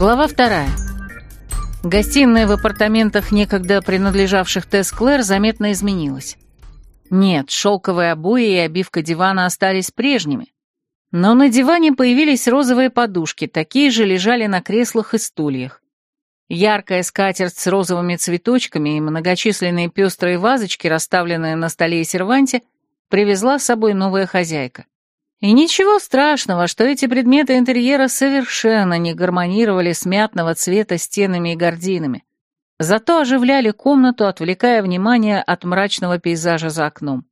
Глава вторая. Гостиная в апартаментах, некогда принадлежавших Тесс Клэр, заметно изменилась. Нет, шелковые обои и обивка дивана остались прежними. Но на диване появились розовые подушки, такие же лежали на креслах и стульях. Яркая скатерть с розовыми цветочками и многочисленные пестрые вазочки, расставленные на столе и серванте, привезла с собой новая хозяйка. И ничего страшного, что эти предметы интерьера совершенно не гармонировали с мятного цвета стенами и гардинами. Зато оживляли комнату, отвлекая внимание от мрачного пейзажа за окном.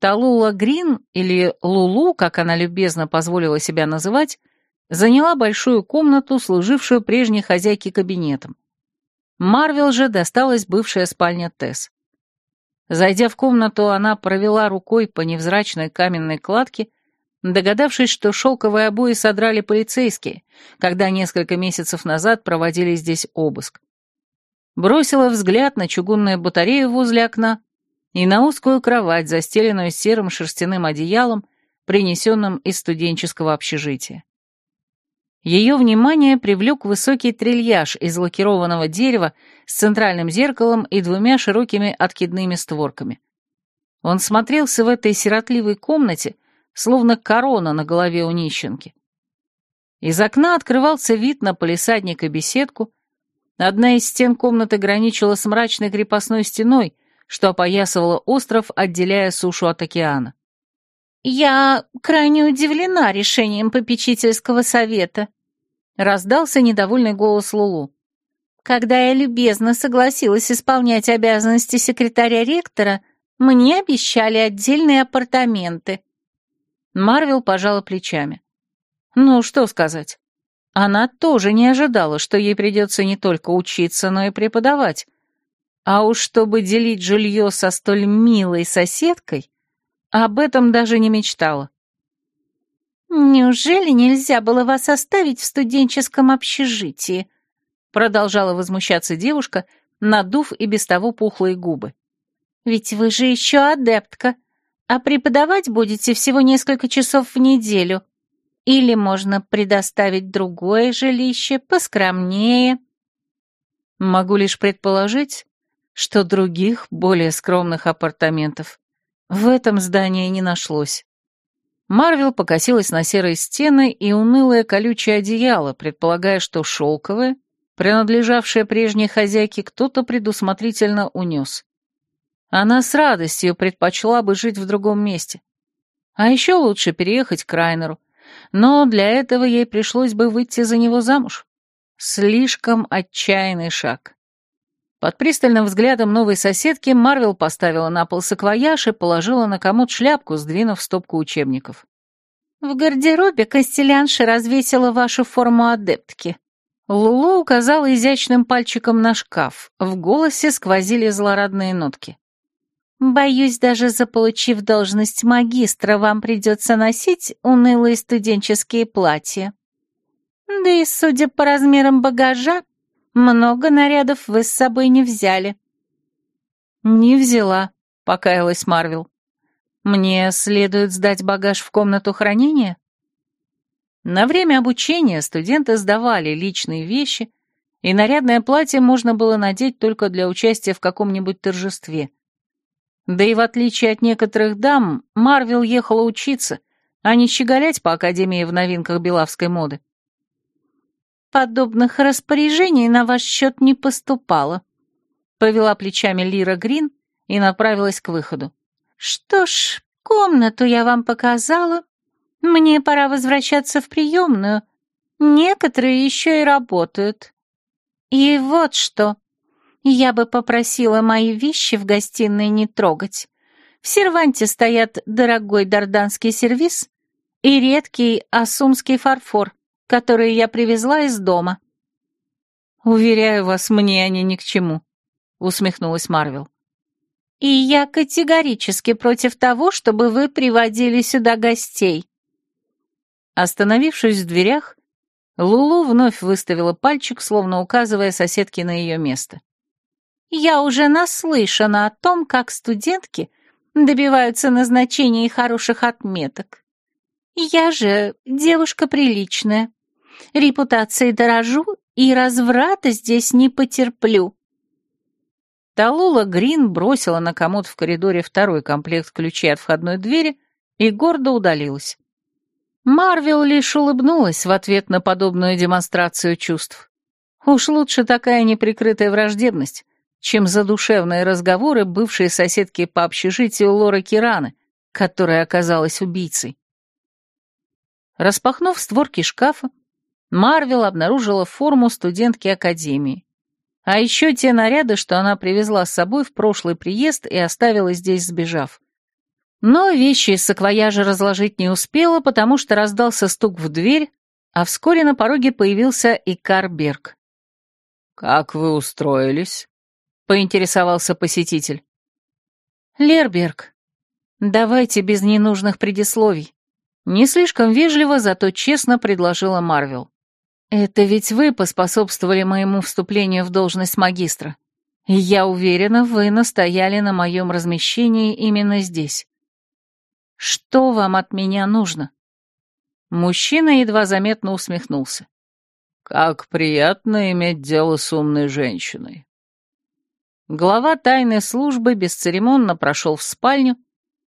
Талула Грин, или Лулу, как она любезно позволила себя называть, заняла большую комнату, служившую прежней хозяйке кабинетом. Марвел же досталась бывшая спальня Тесс. Зайдя в комнату, она провела рукой по невзрачной каменной кладке догадавшись, что шелковые обои содрали полицейские, когда несколько месяцев назад проводили здесь обыск. Бросила взгляд на чугунную батарею возле окна и на узкую кровать, застеленную серым шерстяным одеялом, принесенным из студенческого общежития. Ее внимание привлек высокий трильяж из лакированного дерева с центральным зеркалом и двумя широкими откидными створками. Он смотрелся в этой сиротливой комнате, словно корона на голове у нищенки. Из окна открывался вид на полисадник и беседку. Одна из стен комнаты граничила с мрачной крепостной стеной, что опоясывала остров, отделяя сушу от океана. «Я крайне удивлена решением попечительского совета», — раздался недовольный голос Лулу. «Когда я любезно согласилась исполнять обязанности секретаря ректора, мне обещали отдельные апартаменты. Марвел пожала плечами. Ну, что сказать. Она тоже не ожидала, что ей придется не только учиться, но и преподавать. А уж чтобы делить жилье со столь милой соседкой, об этом даже не мечтала. «Неужели нельзя было вас оставить в студенческом общежитии?» Продолжала возмущаться девушка, надув и без того пухлые губы. «Ведь вы же еще адептка, а преподавать будете всего несколько часов в неделю. Или можно предоставить другое жилище, поскромнее. Могу лишь предположить, что других, более скромных апартаментов в этом здании не нашлось. Марвел покосилась на серые стены и унылое колючее одеяло, предполагая, что шелковое, принадлежавшее прежней хозяйке, кто-то предусмотрительно унес. Она с радостью предпочла бы жить в другом месте. А еще лучше переехать к Райнеру. Но для этого ей пришлось бы выйти за него замуж. Слишком отчаянный шаг. Под пристальным взглядом новой соседки Марвел поставила на пол саквояж и положила на комод шляпку, сдвинув стопку учебников. «В гардеробе Костелянша развесила вашу форму адептки». Лулу указала изящным пальчиком на шкаф. В голосе сквозили злорадные нотки. Боюсь, даже заполучив должность магистра, вам придется носить унылые студенческие платья. Да и, судя по размерам багажа, много нарядов вы с собой не взяли. Не взяла, покаялась Марвел. Мне следует сдать багаж в комнату хранения? На время обучения студенты сдавали личные вещи, и нарядное платье можно было надеть только для участия в каком-нибудь торжестве. Да и в отличие от некоторых дам, Марвел ехала учиться, а не щеголять по Академии в новинках белавской моды. «Подобных распоряжений на ваш счет не поступало», — повела плечами Лира Грин и направилась к выходу. «Что ж, комнату я вам показала. Мне пора возвращаться в приемную. Некоторые еще и работают. И вот что. Я бы попросила мои вещи в гостиной не трогать. В серванте стоят дорогой дарданский сервиз и редкий асумский фарфор, который я привезла из дома. «Уверяю вас, мне они ни к чему», — усмехнулась Марвел. «И я категорически против того, чтобы вы приводили сюда гостей». Остановившись в дверях, Лулу вновь выставила пальчик, словно указывая соседке на ее место. Я уже наслышана о том, как студентки добиваются назначения и хороших отметок. Я же девушка приличная. Репутацией дорожу и разврата здесь не потерплю». Талула Грин бросила на комод в коридоре второй комплект ключей от входной двери и гордо удалилась. Марвел лишь улыбнулась в ответ на подобную демонстрацию чувств. Уж лучше такая неприкрытая враждебность, чем задушевные разговоры бывшей соседки по общежитию Лоры Кираны, которая оказалась убийцей. Распахнув створки шкафа, Марвел обнаружила форму студентки Академии. А еще те наряды, что она привезла с собой в прошлый приезд и оставила здесь, сбежав. Но вещи из саквояжа разложить не успела, потому что раздался стук в дверь, а вскоре на пороге появился Икар Берг. «Как вы устроились?» — поинтересовался посетитель. «Лерберг, давайте без ненужных предисловий. Не слишком вежливо, зато честно предложила Марвел. Это ведь вы поспособствовали моему вступлению в должность магистра. И я уверена, вы настояли на моем размещении именно здесь. Что вам от меня нужно?» Мужчина едва заметно усмехнулся. «Как приятно иметь дело с умной женщиной». Глава тайной службы бесцеремонно прошел в спальню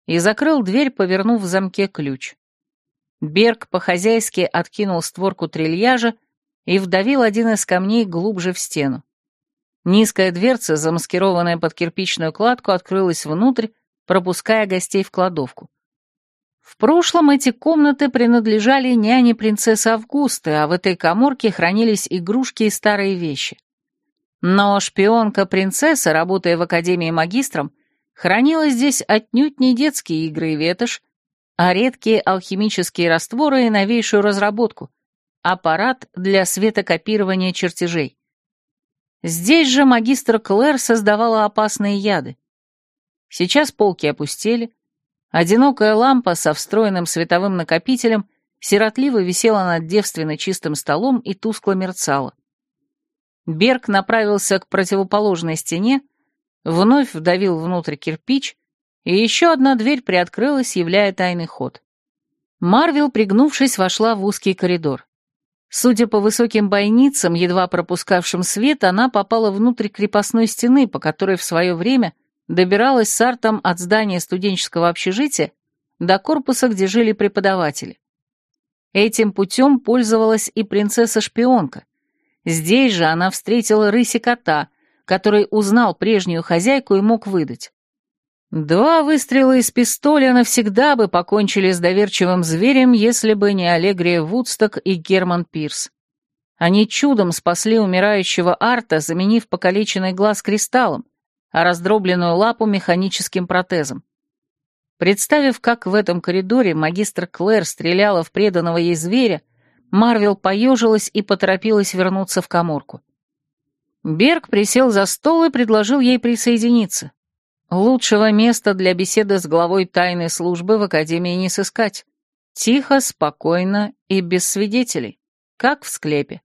и закрыл дверь, повернув в замке ключ. Берг по-хозяйски откинул створку трильяжа и вдавил один из камней глубже в стену. Низкая дверца, замаскированная под кирпичную кладку, открылась внутрь, пропуская гостей в кладовку. В прошлом эти комнаты принадлежали няне принцессы Августы, а в этой коморке хранились игрушки и старые вещи. Но шпионка-принцесса, работая в Академии магистром, хранила здесь отнюдь не детские игры и ветошь, а редкие алхимические растворы и новейшую разработку — аппарат для светокопирования чертежей. Здесь же магистр Клэр создавала опасные яды. Сейчас полки опустели, одинокая лампа со встроенным световым накопителем сиротливо висела над девственно чистым столом и тускло мерцала. Берг направился к противоположной стене, вновь вдавил внутрь кирпич и еще одна дверь приоткрылась, являя тайный ход. Марвел, пригнувшись, вошла в узкий коридор. Судя по высоким бойницам, едва пропускавшим свет, она попала внутрь крепостной стены, по которой в свое время добиралась с артом от здания студенческого общежития до корпуса, где жили преподаватели. Этим путем пользовалась и принцесса-шпионка. Здесь же она встретила рыси кота, который узнал прежнюю хозяйку и мог выдать. Два выстрела из пистоля навсегда бы покончили с доверчивым зверем, если бы не Аллегрия Вудсток и Герман Пирс. Они чудом спасли умирающего Арта, заменив покалеченный глаз кристаллом, а раздробленную лапу механическим протезом. Представив, как в этом коридоре магистр Клэр стреляла в преданного ей зверя, Марвел поежилась и поторопилась вернуться в коморку. Берг присел за стол и предложил ей присоединиться. Лучшего места для беседы с главой тайной службы в Академии не сыскать. Тихо, спокойно и без свидетелей, как в склепе.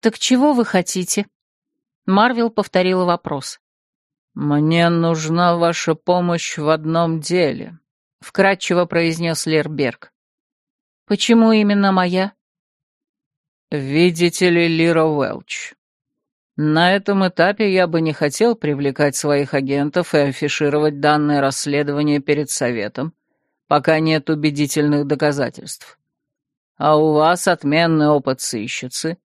«Так чего вы хотите?» Марвел повторила вопрос. «Мне нужна ваша помощь в одном деле», — вкратчиво произнес Лерберг. «Почему именно моя?» «Видите ли, Лира Уэлч, на этом этапе я бы не хотел привлекать своих агентов и афишировать данное расследование перед Советом, пока нет убедительных доказательств. А у вас отменный опыт сыщицы.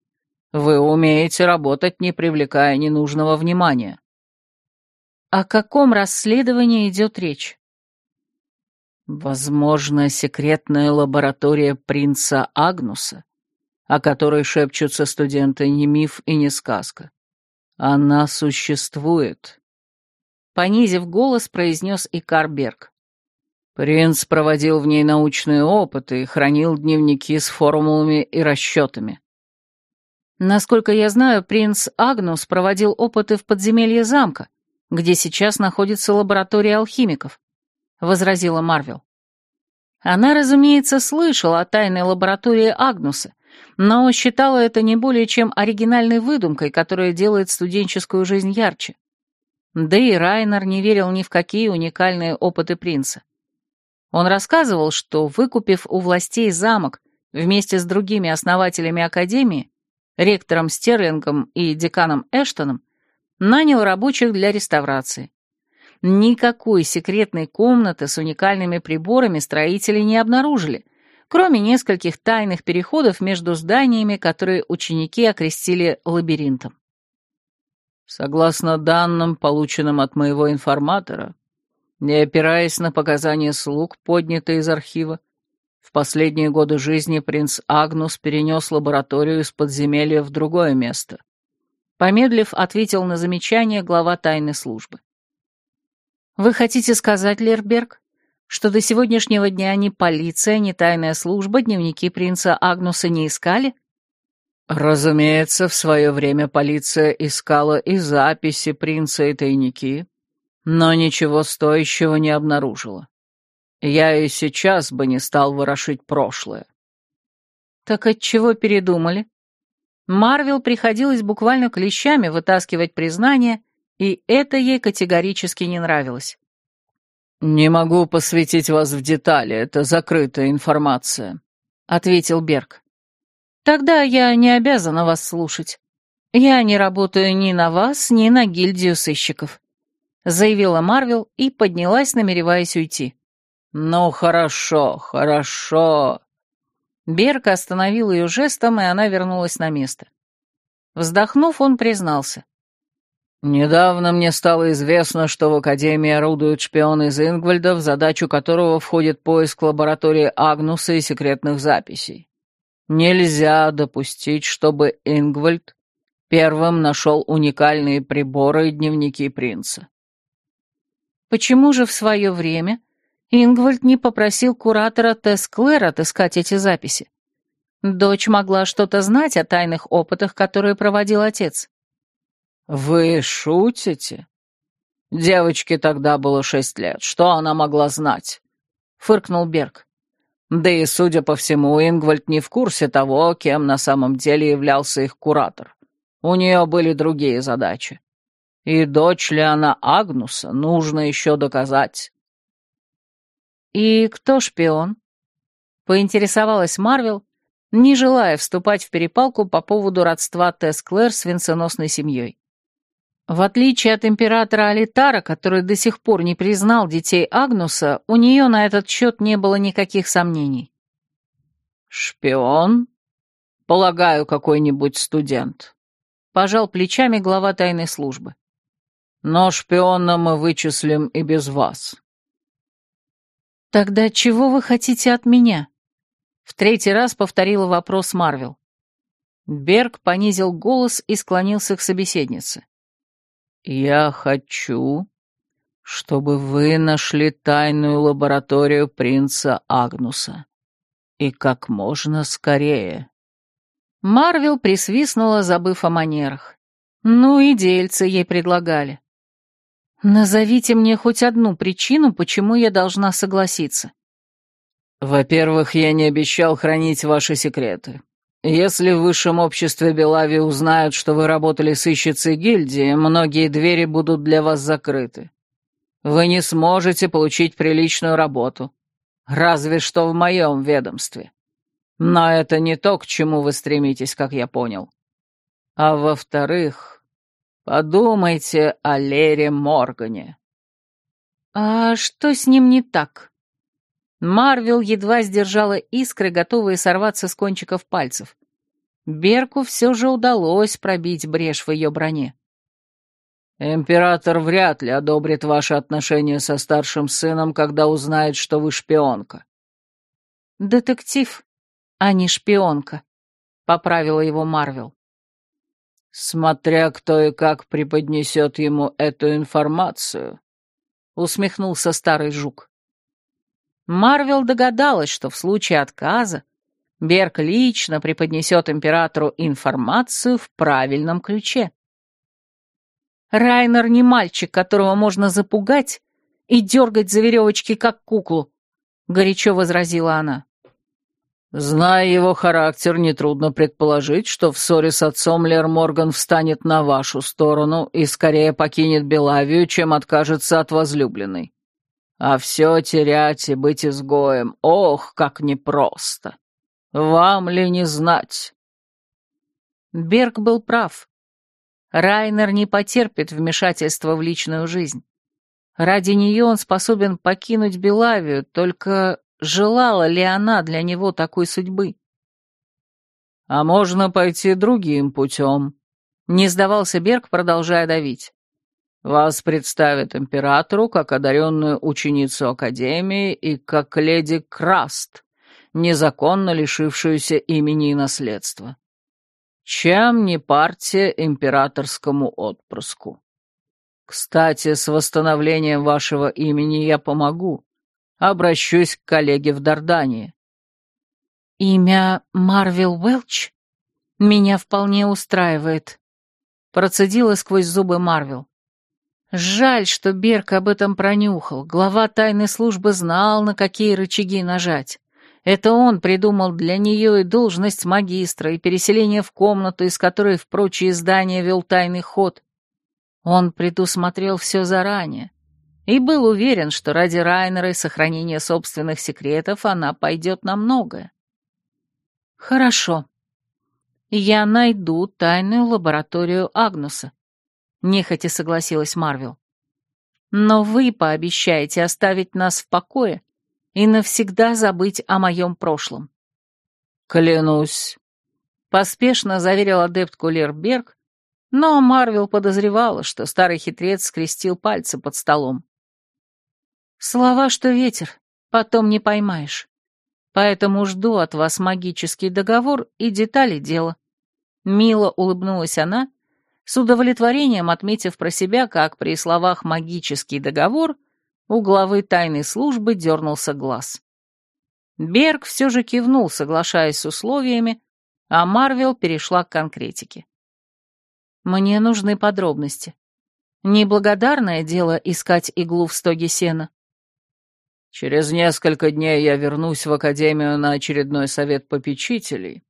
Вы умеете работать, не привлекая ненужного внимания. О каком расследовании идет речь? Возможно, секретная лаборатория принца Агнуса, о которой шепчутся студенты, не миф и не сказка. «Она существует», — понизив голос, произнес Икар Берг. Принц проводил в ней научные опыты и хранил дневники с формулами и расчетами. Насколько я знаю, принц Агнус проводил опыты в подземелье замка, где сейчас находится лаборатория алхимиков, — возразила Марвел. Она, разумеется, слышала о тайной лаборатории Агнуса но считала это не более чем оригинальной выдумкой, которая делает студенческую жизнь ярче. Да и Райнер не верил ни в какие уникальные опыты принца. Он рассказывал, что, выкупив у властей замок вместе с другими основателями Академии, ректором Стерлингом и деканом Эштоном, нанял рабочих для реставрации. Никакой секретной комнаты с уникальными приборами строители не обнаружили, кроме нескольких тайных переходов между зданиями, которые ученики окрестили лабиринтом. Согласно данным, полученным от моего информатора, не опираясь на показания слуг, поднятые из архива, в последние годы жизни принц Агнус перенес лабораторию из подземелья в другое место. Помедлив, ответил на замечание глава тайной службы. «Вы хотите сказать, Лерберг, что до сегодняшнего дня ни полиция, ни тайная служба дневники принца Агнуса не искали?» Разумеется, в свое время полиция искала и записи принца, и тайники, но ничего стоящего не обнаружила. Я и сейчас бы не стал ворошить прошлое. Так от чего передумали? Марвел приходилось буквально клещами вытаскивать признание, и это ей категорически не нравилось. «Не могу посвятить вас в детали, это закрытая информация», — ответил Берг. Тогда я не обязана вас слушать. Я не работаю ни на вас, ни на гильдию сыщиков», — заявила Марвел и поднялась, намереваясь уйти. «Ну, хорошо, хорошо». Берка остановил ее жестом, и она вернулась на место. Вздохнув, он признался. «Недавно мне стало известно, что в Академии орудует шпион из Ингвальда, в задачу которого входит поиск лаборатории Агнуса и секретных записей. Нельзя допустить, чтобы Ингвальд первым нашел уникальные приборы и дневники принца. Почему же в свое время Ингвальд не попросил куратора Тесс Клэр отыскать эти записи? Дочь могла что-то знать о тайных опытах, которые проводил отец. «Вы шутите? Девочке тогда было шесть лет. Что она могла знать?» — фыркнул Берг. Да и, судя по всему, Ингвальд не в курсе того, кем на самом деле являлся их куратор. У нее были другие задачи. И дочь ли она Агнуса, нужно еще доказать. «И кто шпион?» — поинтересовалась Марвел, не желая вступать в перепалку по поводу родства Тесс Клэр с венценосной семьей. В отличие от императора Алитара, который до сих пор не признал детей Агнуса, у нее на этот счет не было никаких сомнений. «Шпион? Полагаю, какой-нибудь студент», — пожал плечами глава тайной службы. «Но шпиона мы вычислим и без вас». «Тогда чего вы хотите от меня?» В третий раз повторила вопрос Марвел. Берг понизил голос и склонился к собеседнице. «Я хочу, чтобы вы нашли тайную лабораторию принца Агнуса. И как можно скорее». Марвел присвистнула, забыв о манерах. Ну и дельцы ей предлагали. «Назовите мне хоть одну причину, почему я должна согласиться». «Во-первых, я не обещал хранить ваши секреты. Если в высшем обществе Белави узнают, что вы работали с ищицей гильдии, многие двери будут для вас закрыты. Вы не сможете получить приличную работу. Разве что в моем ведомстве. Но это не то, к чему вы стремитесь, как я понял. А во-вторых, подумайте о Лере Моргане. А что с ним не так? Марвел едва сдержала искры, готовые сорваться с кончиков пальцев. Берку все же удалось пробить брешь в ее броне. «Император вряд ли одобрит ваши отношения со старшим сыном, когда узнает, что вы шпионка». «Детектив, а не шпионка», — поправила его Марвел. «Смотря кто и как преподнесет ему эту информацию», — усмехнулся старый жук. Марвел догадалась, что в случае отказа Берг лично преподнесет императору информацию в правильном ключе. Райнер не мальчик, которого можно запугать и дергать за веревочки, как куклу, — горячо возразила она. Зная его характер, нетрудно предположить, что в ссоре с отцом Лер Морган встанет на вашу сторону и скорее покинет Белавию, чем откажется от возлюбленной. А все терять и быть изгоем, ох, как непросто. Вам ли не знать?» Берг был прав. Райнер не потерпит вмешательства в личную жизнь. Ради нее он способен покинуть Белавию, только желала ли она для него такой судьбы? «А можно пойти другим путем», — не сдавался Берг, продолжая давить. «Вас представят императору как одаренную ученицу Академии и как леди Краст, незаконно лишившуюся имени и наследства. Чем не партия императорскому отпрыску? Кстати, с восстановлением вашего имени я помогу. Обращусь к коллеге в Дардании. «Имя Марвел Уэлч меня вполне устраивает», — процедила сквозь зубы Марвел. «Жаль, что Берг об этом пронюхал. Глава тайной службы знал, на какие рычаги нажать. Это он придумал для нее и должность магистра, и переселение в комнату, из которой в прочие здания вел тайный ход. Он предусмотрел все заранее и был уверен, что ради Райнера и сохранения собственных секретов она пойдет на многое. «Хорошо. Я найду тайную лабораторию Агнуса», — нехотя согласилась Марвел. «Но вы пообещаете оставить нас в покое и навсегда забыть о моем прошлом». «Клянусь», — поспешно заверил адепт Кулерберг, но Марвел подозревала, что старый хитрец скрестил пальцы под столом. «Слова, что ветер, потом не поймаешь. Поэтому жду от вас магический договор и детали дела». Мило улыбнулась она, с удовлетворением отметив про себя, как при словах «магический договор» у главы тайной службы дернулся глаз. Берг все же кивнул, соглашаясь с условиями, а Марвел перешла к конкретике. «Мне нужны подробности. Неблагодарное дело искать иглу в стоге сена. Через несколько дней я вернусь в Академию на очередной совет попечителей.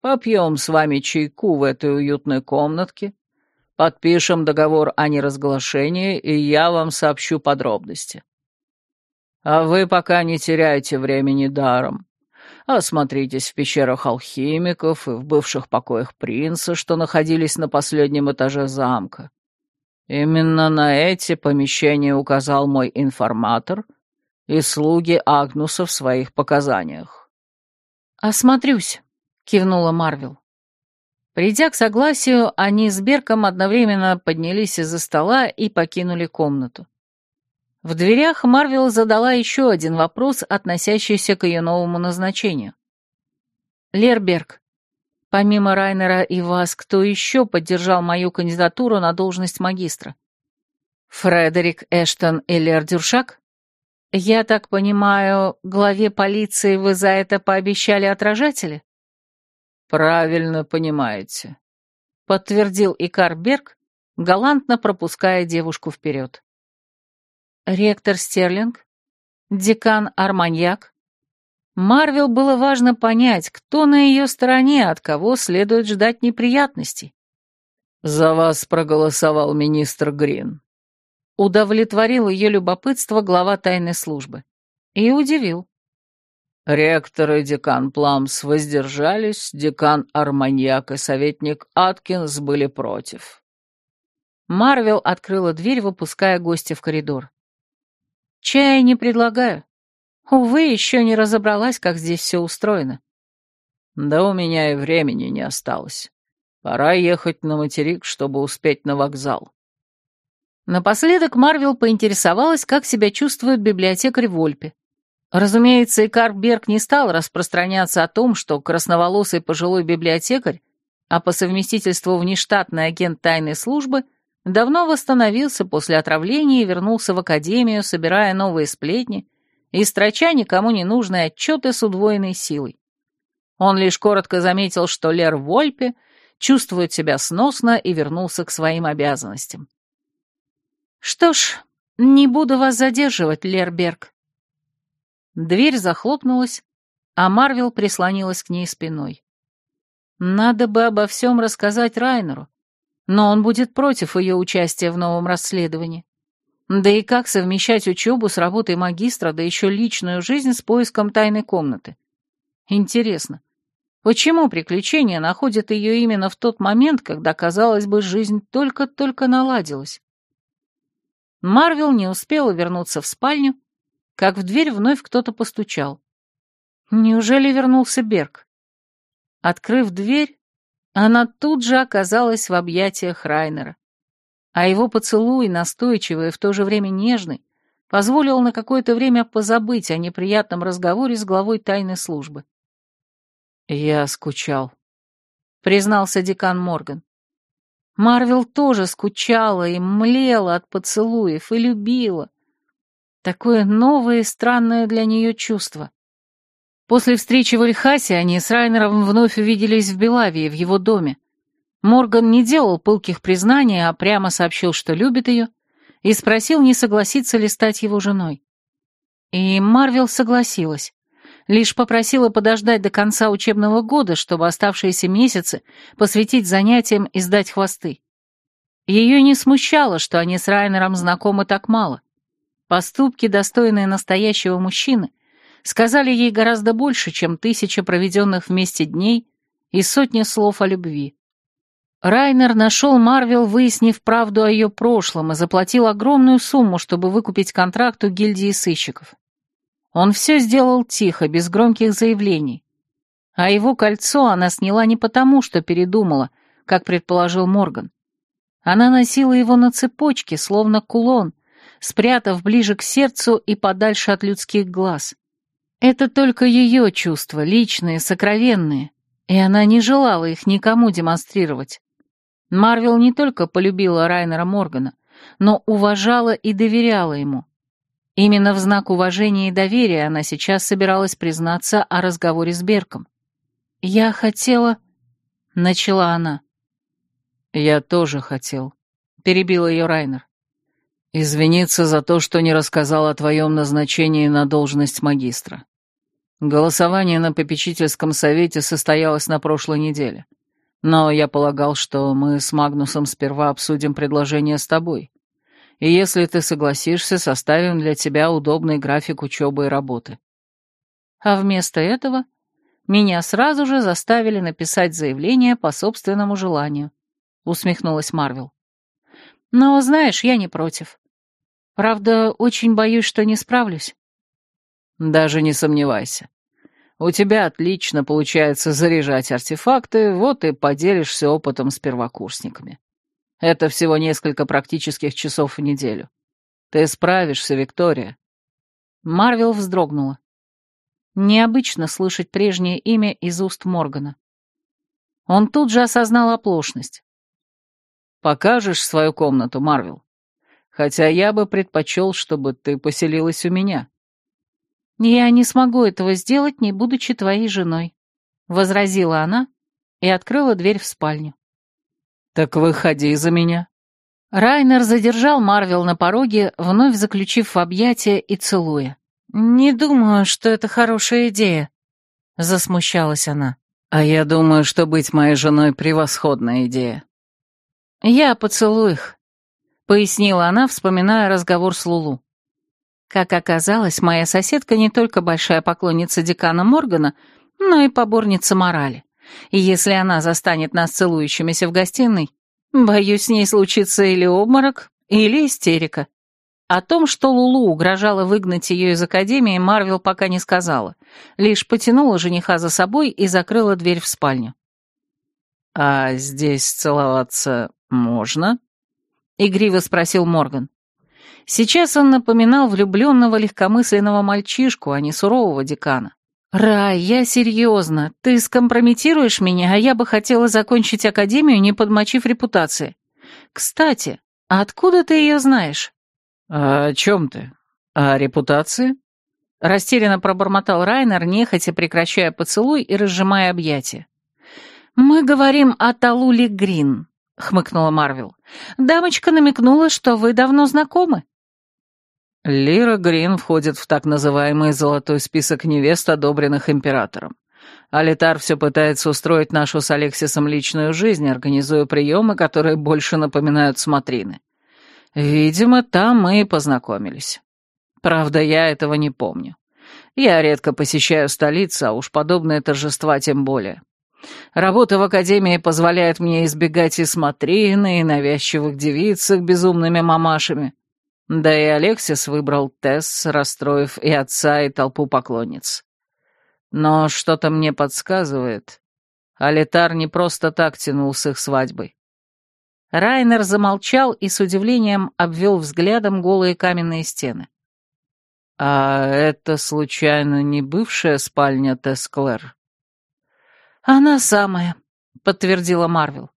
Попьем с вами чайку в этой уютной комнатке, подпишем договор о неразглашении, и я вам сообщу подробности. А вы пока не теряйте времени даром. Осмотритесь в пещерах алхимиков и в бывших покоях принца, что находились на последнем этаже замка. Именно на эти помещения указал мой информатор — и слуги Агнуса в своих показаниях. «Осмотрюсь», — кивнула Марвел. Придя к согласию, они с Берком одновременно поднялись из-за стола и покинули комнату. В дверях Марвел задала еще один вопрос, относящийся к ее новому назначению. «Лерберг, помимо Райнера и вас, кто еще поддержал мою кандидатуру на должность магистра? Фредерик Эштон и Лер Дюршак?» «Я так понимаю, главе полиции вы за это пообещали отражатели?» «Правильно понимаете», — подтвердил Икар Берг, галантно пропуская девушку вперед. «Ректор Стерлинг? Декан Арманьяк?» Марвел было важно понять, кто на ее стороне, от кого следует ждать неприятностей. «За вас проголосовал министр Грин», Удовлетворил ее любопытство глава тайной службы. И удивил. Ректор и декан Пламс воздержались, декан Арманьяк и советник Аткинс были против. Марвел открыла дверь, выпуская гостя в коридор. «Чая не предлагаю. Увы, еще не разобралась, как здесь все устроено». «Да у меня и времени не осталось. Пора ехать на материк, чтобы успеть на вокзал». Напоследок Марвел поинтересовалась, как себя чувствует библиотекарь Вольпе. Разумеется, Икар Берг не стал распространяться о том, что красноволосый пожилой библиотекарь, а по совместительству внештатный агент тайной службы, давно восстановился после отравления и вернулся в академию, собирая новые сплетни и строча никому не нужные отчеты с удвоенной силой. Он лишь коротко заметил, что Лер Вольпе чувствует себя сносно и вернулся к своим обязанностям. «Что ж, не буду вас задерживать, Лерберг». Дверь захлопнулась, а Марвел прислонилась к ней спиной. Надо бы обо всем рассказать Райнеру, но он будет против ее участия в новом расследовании. Да и как совмещать учебу с работой магистра, да еще личную жизнь с поиском тайной комнаты? Интересно, Почему приключения находят ее именно в тот момент, когда, казалось бы, жизнь только-только наладилась? Марвел не успела вернуться в спальню, как в дверь вновь кто-то постучал. Неужели вернулся Берг? Открыв дверь, она тут же оказалась в объятиях Райнера. А его поцелуй, настойчивый и в то же время нежный, позволил на какое-то время позабыть о неприятном разговоре с главой тайной службы. «Я скучал», — признался декан Морган. Марвел тоже скучала и млела от поцелуев и любила. Такое новое и странное для нее чувство. После встречи в Эльхасе они с Райнером вновь увиделись в Белавии, в его доме. Морган не делал пылких признаний, а прямо сообщил, что любит ее, и спросил, не согласится ли стать его женой. И Марвел согласилась. Лишь попросила подождать до конца учебного года, чтобы оставшиеся месяцы посвятить занятиям и сдать хвосты. Ее не смущало, что они с Райнером знакомы так мало. Поступки, достойные настоящего мужчины, сказали ей гораздо больше, чем тысяча проведенных вместе дней и сотни слов о любви. Райнер нашел Марвел, выяснив правду о ее прошлом, и заплатил огромную сумму, чтобы выкупить контракт у гильдии сыщиков. Он все сделал тихо, без громких заявлений. А его кольцо она сняла не потому, что передумала, как предположил Морган. Она носила его на цепочке, словно кулон, спрятав ближе к сердцу и подальше от людских глаз. Это только ее чувства, личные, сокровенные, и она не желала их никому демонстрировать. Марвел не только полюбила Райнера Моргана, но уважала и доверяла ему. Именно в знак уважения и доверия она сейчас собиралась признаться о разговоре с Берком. «Я хотела...» — начала она. «Я тоже хотел», — перебил ее Райнер. «Извиниться за то, что не рассказал о твоем назначении на должность магистра. Голосование на попечительском совете состоялось на прошлой неделе. Но я полагал, что мы с Магнусом сперва обсудим предложение с тобой. И если ты согласишься, составим для тебя удобный график учебы и работы. А вместо этого меня сразу же заставили написать заявление по собственному желанию, усмехнулась Марвел. Но, знаешь, я не против. Правда, очень боюсь, что не справлюсь. Даже не сомневайся. У тебя отлично получается заряжать артефакты, вот и поделишься опытом с первокурсниками. Это всего несколько практических часов в неделю. Ты справишься, Виктория. Марвел вздрогнула. Необычно слышать прежнее имя из уст Моргана. Он тут же осознал оплошность. «Покажешь свою комнату, Марвел? Хотя я бы предпочел, чтобы ты поселилась у меня». «Я не смогу этого сделать, не будучи твоей женой», — возразила она и открыла дверь в спальню. «Так выходи за меня». Райнер задержал Марвел на пороге, вновь заключив в объятия и целуя. «Не думаю, что это хорошая идея», — засмущалась она. «А я думаю, что быть моей женой — превосходная идея». «Я поцелую их», — пояснила она, вспоминая разговор с Лулу. Как оказалось, моя соседка не только большая поклонница декана Моргана, но и поборница морали. И если она застанет нас целующимися в гостиной, боюсь, с ней случится или обморок, или истерика. О том, что Лулу угрожала выгнать ее из академии, Марвел пока не сказала, лишь потянула жениха за собой и закрыла дверь в спальню. «А здесь целоваться можно?» — игриво спросил Морган. Сейчас он напоминал влюбленного легкомысленного мальчишку, а не сурового декана. «Рай, я серьезно. Ты скомпрометируешь меня, а я бы хотела закончить академию, не подмочив репутации. Кстати, откуда ты ее знаешь?» «А «О чем ты? О репутации?» Растерянно пробормотал Райнер, нехотя прекращая поцелуй и разжимая объятия. «Мы говорим о Талуле Грин», — хмыкнула Марвел. «Дамочка намекнула, что вы давно знакомы». Лира Грин входит в так называемый золотой список невест, одобренных императором. Алитар все пытается устроить нашу с Алексисом личную жизнь, организуя приемы, которые больше напоминают смотрины. Видимо, там мы и познакомились. Правда, я этого не помню. Я редко посещаю столицу, а уж подобные торжества тем более. Работа в академии позволяет мне избегать и смотрины, и навязчивых девиц с безумными мамашами. Да и Алексис выбрал Тесс, расстроив и отца, и толпу поклонниц. Но что-то мне подсказывает, Алитар не просто так тянул с их свадьбой. Райнер замолчал и с удивлением обвел взглядом голые каменные стены. «А это, случайно, не бывшая спальня Тесс Клэр?» «Она самая», — подтвердила Марвел.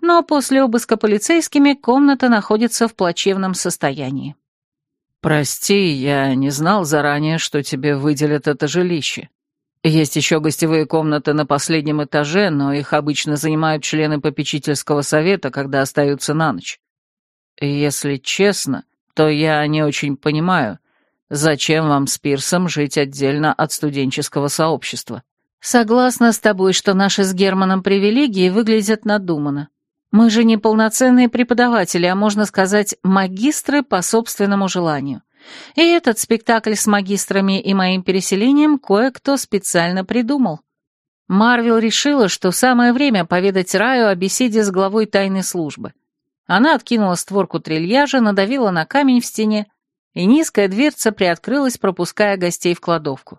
«Но после обыска полицейскими комната находится в плачевном состоянии». «Прости, я не знал заранее, что тебе выделят это жилище. Есть еще гостевые комнаты на последнем этаже, но их обычно занимают члены попечительского совета, когда остаются на ночь. Если честно, то я не очень понимаю, зачем вам с Пирсом жить отдельно от студенческого сообщества. Согласна с тобой, что наши с Германом привилегии выглядят надуманно. Мы же не полноценные преподаватели, а можно сказать, магистры по собственному желанию. И этот спектакль с магистрами и моим переселением кое-кто специально придумал. Марвел решила, что самое время поведать Раю о беседе с главой тайной службы. Она откинула створку трильяжа, надавила на камень в стене, и низкая дверца приоткрылась, пропуская гостей в кладовку.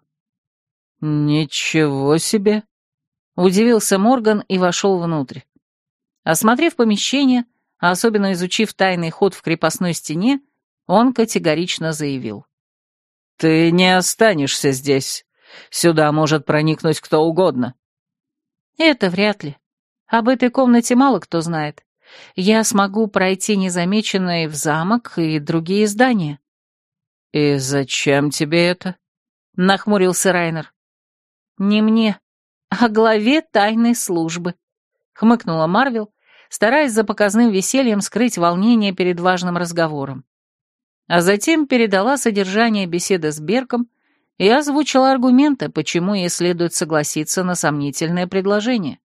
«Ничего себе!» — удивился Морган и вошел внутрь. Осмотрев помещение, а особенно изучив тайный ход в крепостной стене, он категорично заявил. «Ты не останешься здесь. Сюда может проникнуть кто угодно». «Это вряд ли. Об этой комнате мало кто знает. Я смогу пройти незамеченной в замок и другие здания». «И зачем тебе это?» — нахмурился Райнер. «Не мне, а главе тайной службы», — хмыкнула Марвел, стараясь за показным весельем скрыть волнение перед важным разговором а затем передала содержание беседы с Берком и озвучила аргументы, почему ей следует согласиться на сомнительное предложение.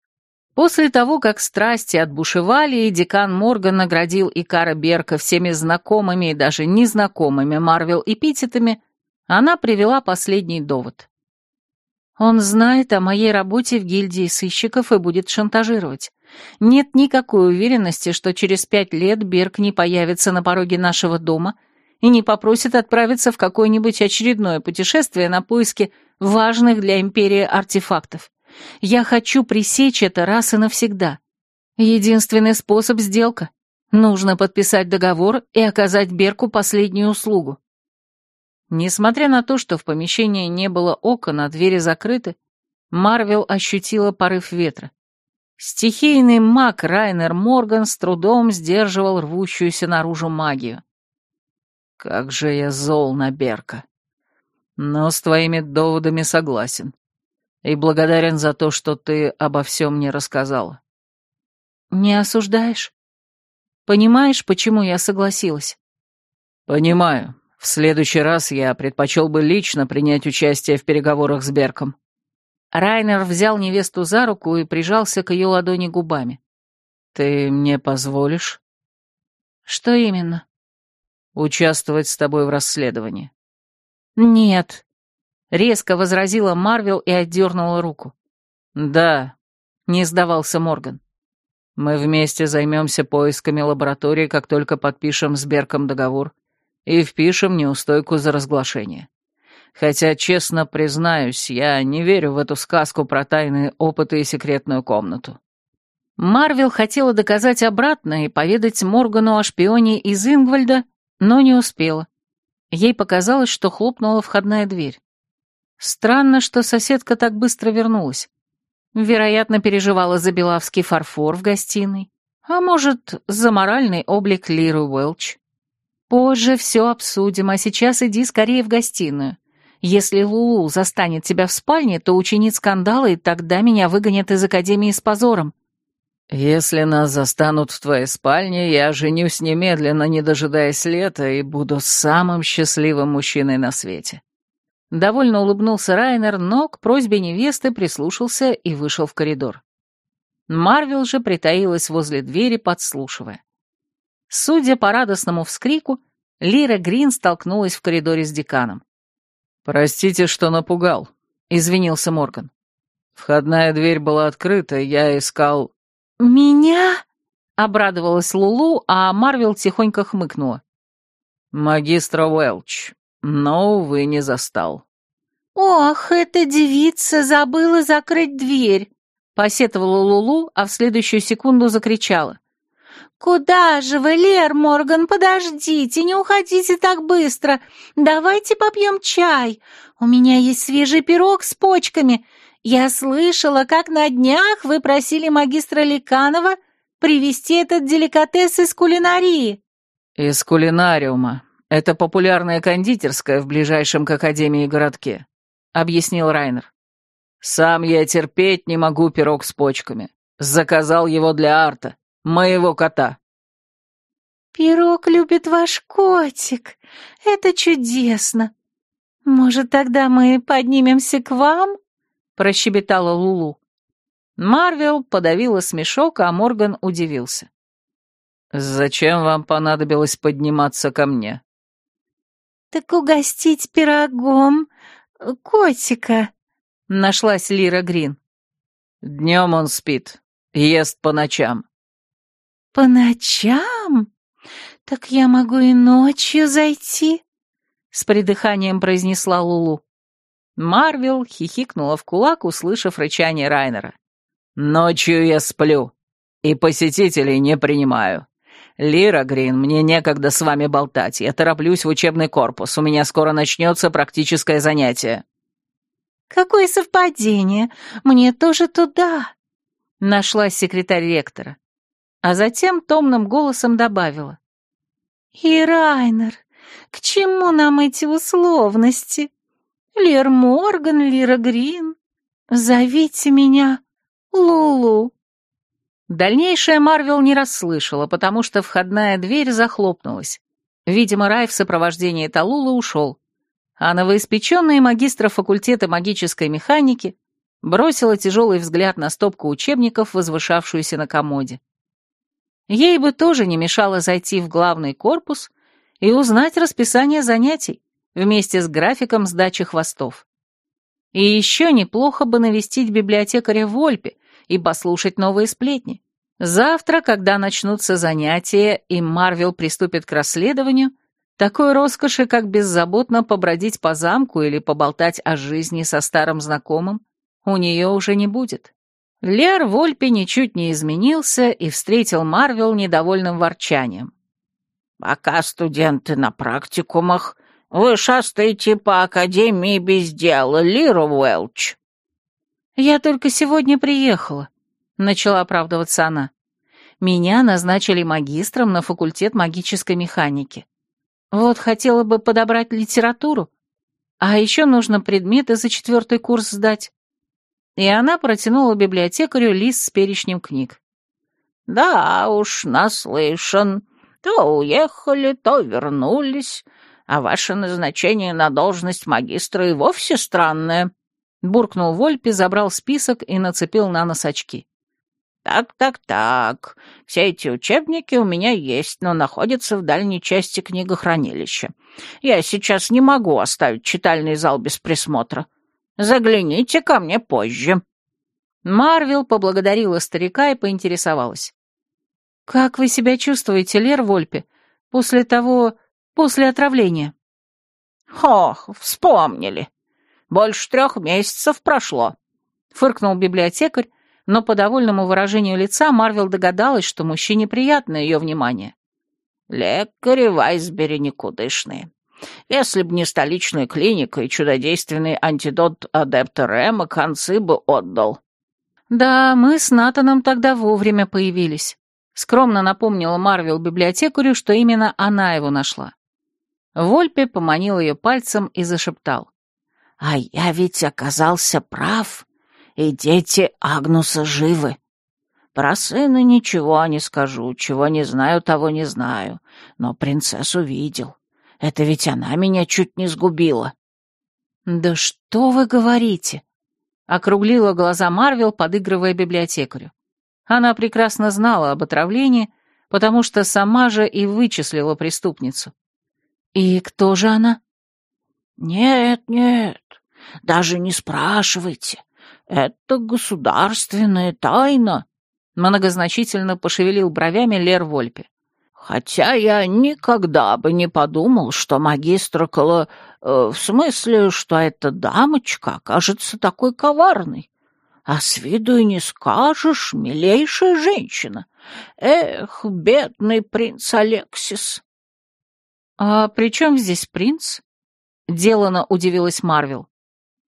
После того, как страсти отбушевали, и декан Морган наградил Икара Берка всеми знакомыми и даже незнакомыми Марвел эпитетами, она привела последний довод. Он знает о моей работе в гильдии сыщиков и будет шантажировать. Нет никакой уверенности, что через пять лет Берг не появится на пороге нашего дома — и не попросит отправиться в какое-нибудь очередное путешествие на поиски важных для Империи артефактов. Я хочу пресечь это раз и навсегда. Единственный способ — сделка. Нужно подписать договор и оказать Берку последнюю услугу. Несмотря на то, что в помещении не было окон, а двери закрыты, Марвел ощутила порыв ветра. Стихийный маг Райнер Морган с трудом сдерживал рвущуюся наружу магию. Как же я зол на Берка. Но с твоими доводами согласен. И благодарен за то, что ты обо всем мне рассказала. Не осуждаешь? Понимаешь, почему я согласилась? Понимаю. В следующий раз я предпочел бы лично принять участие в переговорах с Берком. Райнер взял невесту за руку и прижался к ее ладони губами. «Ты мне позволишь?» «Что именно?» участвовать с тобой в расследовании». «Нет», — резко возразила Марвел и отдернула руку. «Да», — не сдавался Морган. «Мы вместе займемся поисками лаборатории, как только подпишем с Берком договор и впишем неустойку за разглашение. Хотя, честно признаюсь, я не верю в эту сказку про тайные опыты и секретную комнату». Марвел хотела доказать обратное и поведать Моргану о шпионе из Ингвальда, но не успела. Ей показалось, что хлопнула входная дверь. Странно, что соседка так быстро вернулась. Вероятно, переживала за белавский фарфор в гостиной, а может, за моральный облик Лиры Уэлч. Позже все обсудим, а сейчас иди скорее в гостиную. Если Лулу застанет тебя в спальне, то учинит скандалы, и тогда меня выгонят из академии с позором. «Если нас застанут в твоей спальне, я женюсь немедленно, не дожидаясь лета, и буду самым счастливым мужчиной на свете». Довольно улыбнулся Райнер, но к просьбе невесты прислушался и вышел в коридор. Марвел же притаилась возле двери, подслушивая. Судя по радостному вскрику, Лира Грин столкнулась в коридоре с деканом. «Простите, что напугал», — извинился Морган. Входная дверь была открыта, я искал... «Меня?» — обрадовалась Лулу, а Марвел тихонько хмыкнула. «Магистра Уэлч, но, увы, не застал». «Ох, эта девица забыла закрыть дверь!» — посетовала Лулу, а в следующую секунду закричала. «Куда же вы, Лер Морган, подождите, не уходите так быстро. Давайте попьем чай. У меня есть свежий пирог с почками. Я слышала, как на днях вы просили магистра Ликанова привезти этот деликатес из кулинарии». «Из кулинариума. Это популярная кондитерская в ближайшем к Академии городке», — объяснил Райнер. «Сам я терпеть не могу пирог с почками. Заказал его для Арта моего кота». «Пирог любит ваш котик. Это чудесно. Может, тогда мы поднимемся к вам?» — прощебетала Лулу. Марвел подавила смешок, а Морган удивился. «Зачем вам понадобилось подниматься ко мне?» «Так угостить пирогом котика», — нашлась Лира Грин. «Днем он спит, ест по ночам. «По ночам? Так я могу и ночью зайти?» С придыханием произнесла Лулу. Марвел хихикнула в кулак, услышав рычание Райнера. «Ночью я сплю, и посетителей не принимаю. Лира Грин, мне некогда с вами болтать, я тороплюсь в учебный корпус, у меня скоро начнется практическое занятие». «Какое совпадение! Мне тоже туда!» Нашлась секретарь ректора а затем томным голосом добавила. «И, Райнер, к чему нам эти условности? Лер Морган, Лира Грин, зовите меня Лулу». Дальнейшее Марвел не расслышала, потому что входная дверь захлопнулась. Видимо, Рай в сопровождении Талулы ушел, а новоиспеченная магистра факультета магической механики бросила тяжелый взгляд на стопку учебников, возвышавшуюся на комоде. Ей бы тоже не мешало зайти в главный корпус и узнать расписание занятий вместе с графиком сдачи хвостов. И еще неплохо бы навестить библиотекаря в Ольпе и послушать новые сплетни. Завтра, когда начнутся занятия и Марвел приступит к расследованию, такой роскоши, как беззаботно побродить по замку или поболтать о жизни со старым знакомым, у нее уже не будет. Лер Вольпе ничуть не изменился и встретил Марвел недовольным ворчанием. «Пока студенты на практикумах, вы шастаете по академии без дела, Лира Уэлч». «Я только сегодня приехала», — начала оправдываться она. «Меня назначили магистром на факультет магической механики. Вот хотела бы подобрать литературу, а еще нужно предметы за четвертый курс сдать и она протянула библиотекарю лист с перечнем книг. «Да уж, наслышан. То уехали, то вернулись, а ваше назначение на должность магистра и вовсе странное», — буркнул Вольпи, забрал список и нацепил на нос очки. «Так-так-так, все эти учебники у меня есть, но находятся в дальней части книгохранилища. Я сейчас не могу оставить читальный зал без присмотра. Загляните ко мне позже». Марвел поблагодарила старика и поинтересовалась. «Как вы себя чувствуете, Лер Вольпе, после того... после отравления?» «Ох, вспомнили. Больше трех месяцев прошло», — фыркнул библиотекарь, но по довольному выражению лица Марвел догадалась, что мужчине приятно ее внимание. «Лекари в Айсбери никудышные. Если б не столичная клиника и чудодейственный антидот адепта Рема, концы бы отдал». «Да, мы с Натаном тогда вовремя появились», — скромно напомнила Марвел библиотекарю, что именно она его нашла. Вольпе поманил ее пальцем и зашептал. «А я ведь оказался прав, и дети Агнуса живы. Про сына ничего не скажу, чего не знаю, того не знаю, но принцессу видел. Это ведь она меня чуть не сгубила». «Да что вы говорите?» — округлила глаза Марвел, подыгрывая библиотекарю. Она прекрасно знала об отравлении, потому что сама же и вычислила преступницу. «И кто же она?» «Нет, нет, даже не спрашивайте. Это государственная тайна, многозначительно пошевелил бровями Лер Вольпе. Хотя я никогда бы не подумал, что магистр Кала... Э, в смысле, что эта дамочка окажется такой коварной. А с виду и не скажешь, милейшая женщина. Эх, бедный принц Алексис. «А при чем здесь принц?» — делано удивилась Марвел.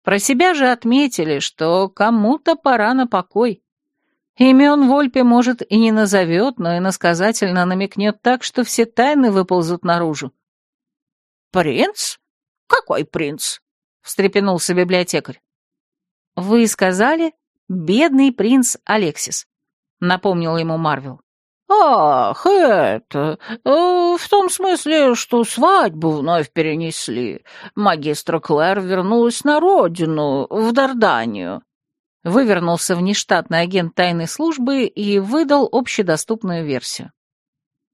Про себя же отметили, что кому-то пора на покой. Имен Вольпе, может, и не назовет, но иносказательно намекнет так, что все тайны выползут наружу. «Принц? Какой принц?» — встрепенулся библиотекарь. «Вы сказали, бедный принц Алексис», — напомнил ему Марвел. «Ах, это... Э, в том смысле, что свадьбу вновь перенесли. Магистра Клэр вернулась на родину, в Дарданию. Вывернулся внештатный агент тайной службы и выдал общедоступную версию.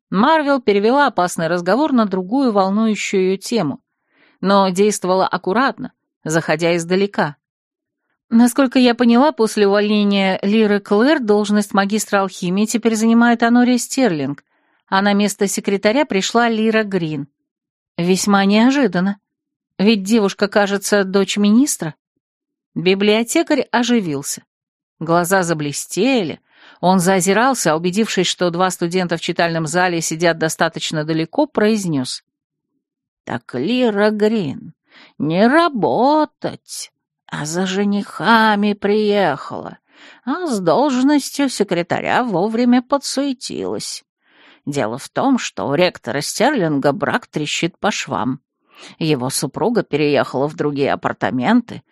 Марвел перевела опасный разговор на другую волнующую ее тему, но действовала аккуратно, заходя издалека. Насколько я поняла, после увольнения Лиры Клэр должность магистра алхимии теперь занимает Анория Стерлинг, а на место секретаря пришла Лира Грин. Весьма неожиданно. Ведь девушка, кажется, дочь министра. Библиотекарь оживился. Глаза заблестели, он заозирался, а убедившись, что два студента в читальном зале сидят достаточно далеко, произнес. «Так, Лира Грин, не работать, а за женихами приехала, а с должностью секретаря вовремя подсуетилась. Дело в том, что у ректора Стерлинга брак трещит по швам. Его супруга переехала в другие апартаменты,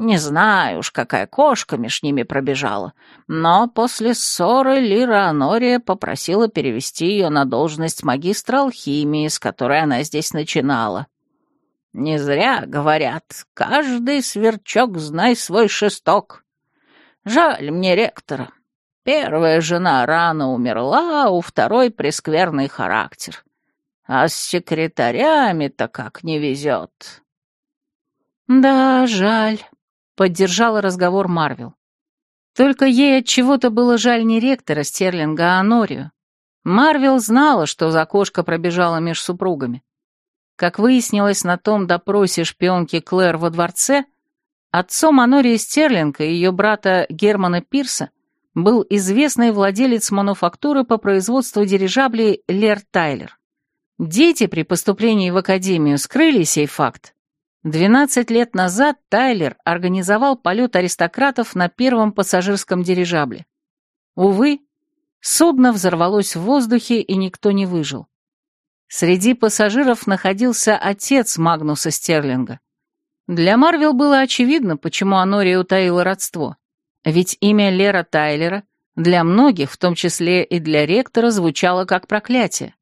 не знаю уж, какая кошка меж ними пробежала, но после ссоры Лира Анория попросила перевести ее на должность магистра алхимии, с которой она здесь начинала. Не зря говорят, каждый сверчок знай свой шесток. Жаль мне ректора. Первая жена рано умерла, а у второй прескверный характер. А с секретарями-то как не везет. Да, жаль поддержала разговор Марвел. Только ей от чего-то было жаль не ректора Стерлинга, а Анорию. Марвел знала, что за кошка пробежала меж супругами. Как выяснилось на том допросе шпионки Клэр во дворце, отцом Анории Стерлинга и ее брата Германа Пирса был известный владелец мануфактуры по производству дирижаблей Лер Тайлер. Дети при поступлении в академию скрыли сей факт, Двенадцать лет назад Тайлер организовал полет аристократов на первом пассажирском дирижабле. Увы, судно взорвалось в воздухе, и никто не выжил. Среди пассажиров находился отец Магнуса Стерлинга. Для Марвел было очевидно, почему Анория утаила родство. Ведь имя Лера Тайлера для многих, в том числе и для ректора, звучало как проклятие.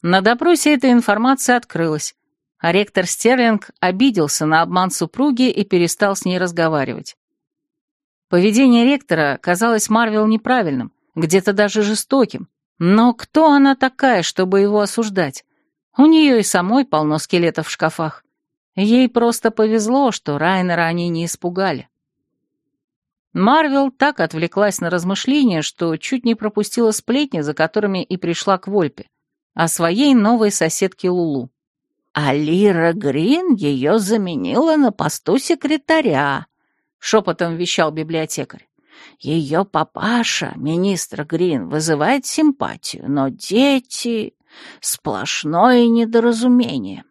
На допросе эта информация открылась, а ректор Стерлинг обиделся на обман супруги и перестал с ней разговаривать. Поведение ректора казалось Марвел неправильным, где-то даже жестоким. Но кто она такая, чтобы его осуждать? У нее и самой полно скелетов в шкафах. Ей просто повезло, что Райнера они не испугали. Марвел так отвлеклась на размышления, что чуть не пропустила сплетни, за которыми и пришла к Вольпе, о своей новой соседке Лулу. А Лира Грин ее заменила на посту секретаря, — шепотом вещал библиотекарь. Ее папаша, министр Грин, вызывает симпатию, но дети — сплошное недоразумение.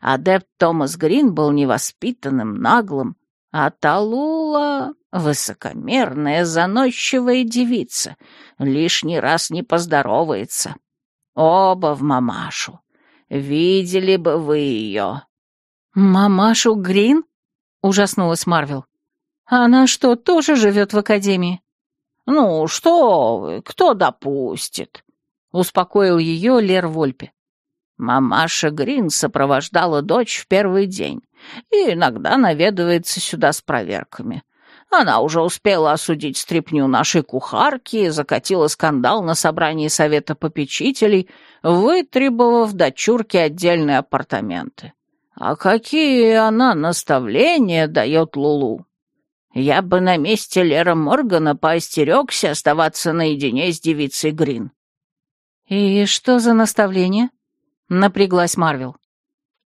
Адепт Томас Грин был невоспитанным, наглым, а Талула — высокомерная, заносчивая девица, лишний раз не поздоровается. Оба в мамашу. Видели бы вы ее». «Мамашу Грин?» — ужаснулась Марвел. «Она что, тоже живет в академии?» «Ну, что вы, кто допустит?» — успокоил ее Лер Вольпе. Мамаша Грин сопровождала дочь в первый день и иногда наведывается сюда с проверками. Она уже успела осудить стряпню нашей кухарки, закатила скандал на собрании совета попечителей, вытребовав дочурке отдельные апартаменты. А какие она наставления дает Лулу? Я бы на месте Лера Моргана поостерегся оставаться наедине с девицей Грин. «И что за наставление?» — напряглась Марвел.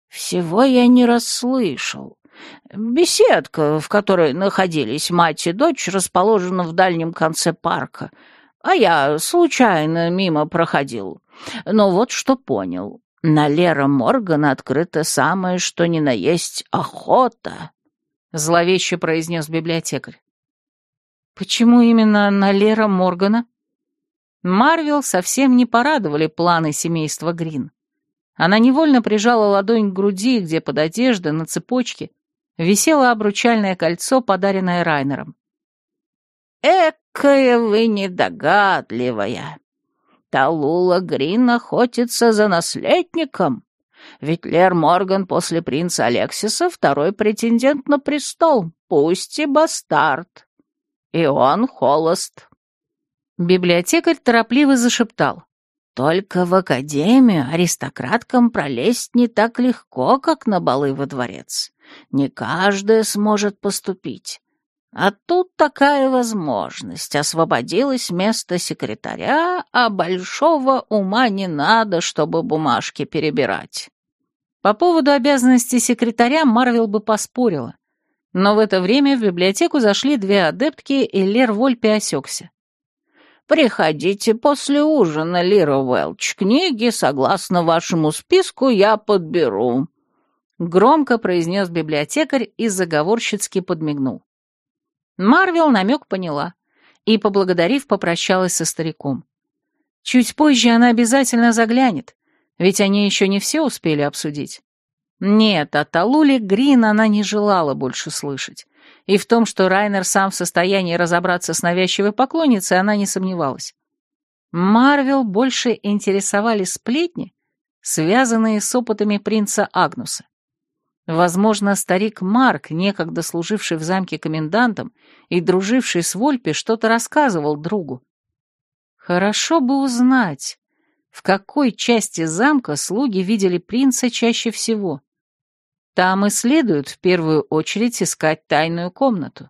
«Всего я не расслышал. Беседка, в которой находились мать и дочь, расположена в дальнем конце парка, а я случайно мимо проходил. Но вот что понял. На Лера Моргана открыта самое что ни на есть охота», — зловеще произнес библиотекарь. «Почему именно на Лера Моргана?» Марвел совсем не порадовали планы семейства Грин. Она невольно прижала ладонь к груди, где под одеждой на цепочке висело обручальное кольцо, подаренное Райнером. «Экая вы недогадливая! Талула Грин охотится за наследником, ведь Лер Морган после принца Алексиса второй претендент на престол, пусть и бастард. И он холост». Библиотекарь торопливо зашептал. Только в академию аристократкам пролезть не так легко, как на балы во дворец. Не каждая сможет поступить. А тут такая возможность. Освободилось место секретаря, а большого ума не надо, чтобы бумажки перебирать. По поводу обязанностей секретаря Марвел бы поспорила. Но в это время в библиотеку зашли две адептки, и Лер Вольпе осекся. «Приходите после ужина, Лира Уэлч. Книги, согласно вашему списку, я подберу», — громко произнес библиотекарь и заговорщицки подмигнул. Марвел намек поняла и, поблагодарив, попрощалась со стариком. Чуть позже она обязательно заглянет, ведь они еще не все успели обсудить. Нет, о Талуле Грин она не желала больше слышать и в том, что Райнер сам в состоянии разобраться с навязчивой поклонницей, она не сомневалась. Марвел больше интересовали сплетни, связанные с опытами принца Агнуса. Возможно, старик Марк, некогда служивший в замке комендантом и друживший с Вольпе, что-то рассказывал другу. Хорошо бы узнать, в какой части замка слуги видели принца чаще всего. Там и следует в первую очередь искать тайную комнату.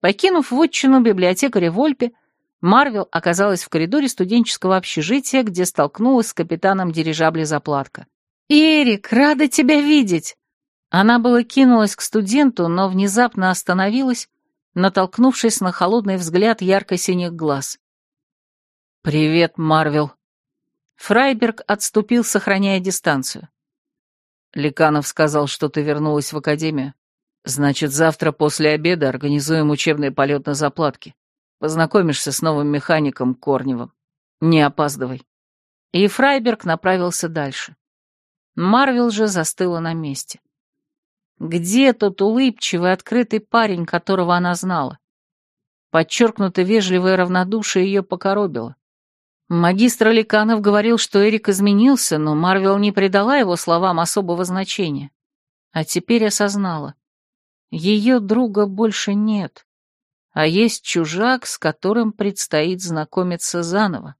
Покинув вотчину библиотекаря Вольпе, Марвел оказалась в коридоре студенческого общежития, где столкнулась с капитаном дирижабля «Заплатка». «Эрик, рада тебя видеть!» Она было кинулась к студенту, но внезапно остановилась, натолкнувшись на холодный взгляд ярко-синих глаз. «Привет, Марвел!» Фрайберг отступил, сохраняя дистанцию. Ликанов сказал, что ты вернулась в академию. Значит, завтра после обеда организуем учебный полет на заплатке. Познакомишься с новым механиком Корневым. Не опаздывай. И Фрайберг направился дальше. Марвел же застыла на месте. Где тот улыбчивый, открытый парень, которого она знала? Подчеркнуто вежливое равнодушие ее покоробило. Магистр Ликанов говорил, что Эрик изменился, но Марвел не придала его словам особого значения. А теперь осознала. Ее друга больше нет, а есть чужак, с которым предстоит знакомиться заново.